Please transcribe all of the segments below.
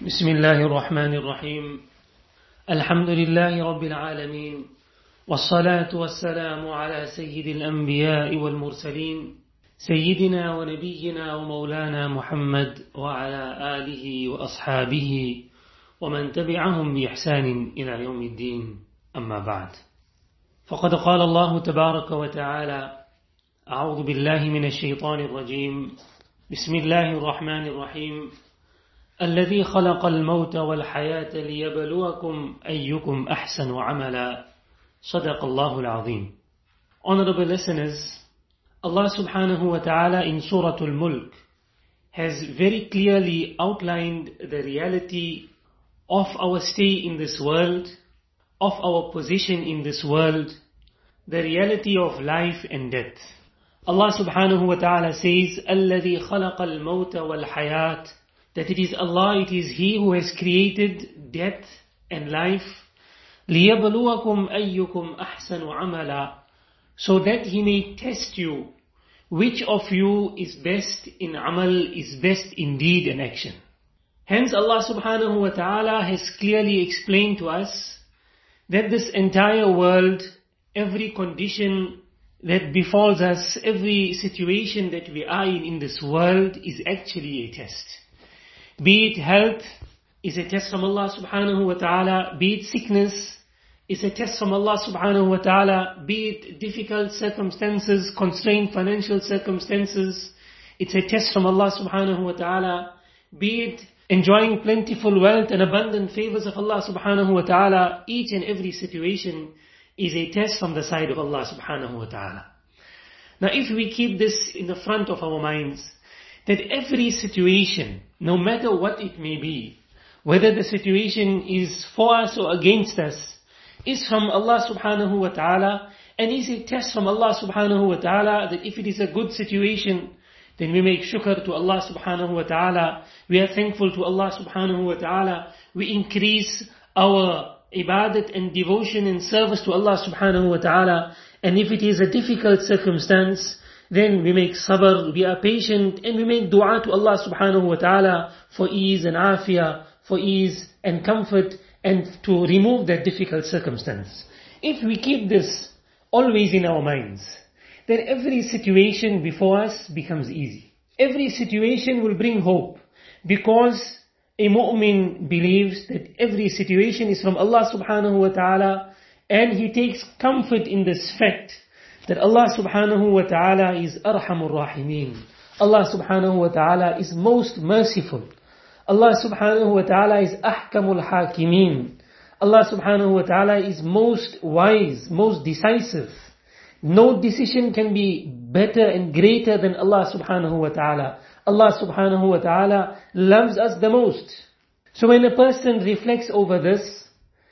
بسم الله الرحمن الرحيم. الحمد لله رب العالمين والصلاة والسلام على سيد الأنبياء والمرسلين سيدنا ونبينا ومولانا محمد وعلى آله وأصحابه ومن تبعهم بإحسان إلى يوم الدين. أما بعد فقد قال الله تبارك وتعالى أعوذ بالله من الشيطان الرجيم. بسم الله الرحمن الرحيم. الذي خلق الموت والحياة ليبلوكم أيكم أحسن عملا صدق الله العظيم Honorable listeners, Allah subhanahu wa ta'ala in Surah Al-Mulk has very clearly outlined the reality of our stay in this world, of our position in this world, the reality of life and death. Allah subhanahu wa ta'ala says, الَّذِي خَلَقَ الْمَوْتَ وَالْحَيَاةِ That it is Allah, it is He who has created death and life. لِيَبْلُوَكُمْ أَيُّكُمْ أَحْسَنُ عَمَلًا So that He may test you, which of you is best in amal, is best in deed and action. Hence Allah subhanahu wa ta'ala has clearly explained to us that this entire world, every condition that befalls us, every situation that we are in in this world is actually a test. Be it health, is a test from Allah subhanahu wa ta'ala. Be it sickness, is a test from Allah subhanahu wa ta'ala. Be it difficult circumstances, constrained financial circumstances, it's a test from Allah subhanahu wa ta'ala. Be it enjoying plentiful wealth and abundant favors of Allah subhanahu wa ta'ala, each and every situation is a test from the side of Allah subhanahu wa ta'ala. Now if we keep this in the front of our minds, that every situation, no matter what it may be, whether the situation is for us or against us, is from Allah subhanahu wa ta'ala, and is a test from Allah subhanahu wa ta'ala that if it is a good situation, then we make shukr to Allah subhanahu wa ta'ala, we are thankful to Allah subhanahu wa ta'ala, we increase our ibadat and devotion and service to Allah subhanahu wa ta'ala. And if it is a difficult circumstance, then we make sabr, we are patient, and we make dua to Allah subhanahu wa ta'ala for ease and afiyah, for ease and comfort, and to remove that difficult circumstance. If we keep this always in our minds, then every situation before us becomes easy. Every situation will bring hope, because a mu'min believes that every situation is from Allah subhanahu wa ta'ala and he takes comfort in this fact that Allah subhanahu wa ta'ala is arhamur rahimin. Allah subhanahu wa ta'ala is most merciful. Allah subhanahu wa ta'ala is ahkamul hakimin. Allah subhanahu wa ta'ala is most wise, most decisive. No decision can be better and greater than Allah subhanahu wa ta'ala. Allah subhanahu wa ta'ala loves us the most. So when a person reflects over this,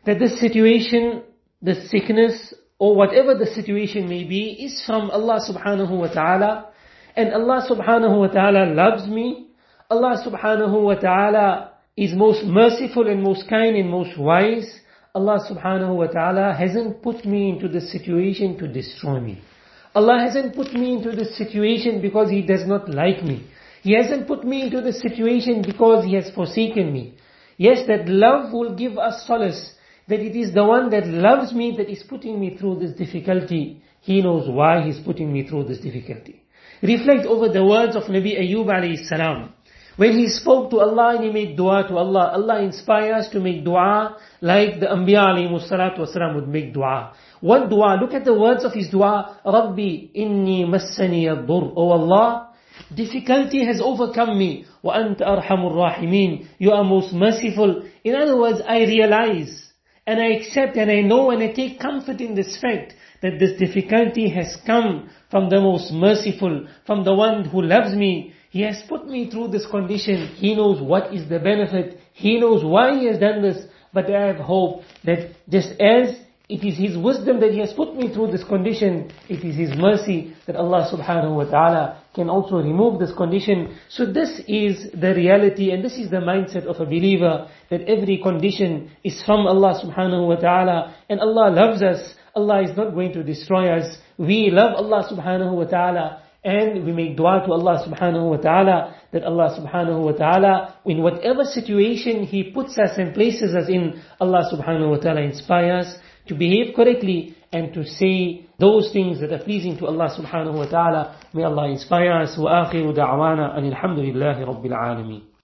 that this situation, the sickness, or whatever the situation may be, is from Allah subhanahu wa ta'ala, and Allah subhanahu wa ta'ala loves me, Allah subhanahu wa ta'ala is most merciful and most kind and most wise, Allah subhanahu wa ta'ala hasn't put me into this situation to destroy me. Allah hasn't put me into this situation because He does not like me. He hasn't put me into this situation because He has forsaken me. Yes, that love will give us solace, that it is the one that loves me that is putting me through this difficulty. He knows why He's putting me through this difficulty. Reflect over the words of Nabi Ayyub alayhi salam. When he spoke to Allah and he made dua to Allah, Allah inspires us to make dua like the Anbiya alayhi salatu wasalam would make dua. What dua? Look at the words of his dua. Rabbi inni massani ad-dur. Oh Allah, difficulty has overcome me. وَأَنْتَ أَرْحَمُ الرَّاحِمِينَ You are most merciful. In other words, I realize and I accept and I know and I take comfort in this fact that this difficulty has come from the most merciful, from the one who loves me. He has put me through this condition. He knows what is the benefit. He knows why He has done this. But I have hope that just as it is His wisdom that He has put me through this condition. It is His mercy that Allah subhanahu wa ta'ala can also remove this condition. So this is the reality and this is the mindset of a believer that every condition is from Allah subhanahu wa ta'ala and Allah loves us. Allah is not going to destroy us. We love Allah subhanahu wa ta'ala And we make dua to Allah subhanahu wa ta'ala that Allah subhanahu wa ta'ala, in whatever situation He puts us and places us in, Allah subhanahu wa ta'ala inspires to behave correctly and to say those things that are pleasing to Allah subhanahu wa ta'ala. May Allah inspire us. وآخر دعوانا أن الحمد لله رب العالمين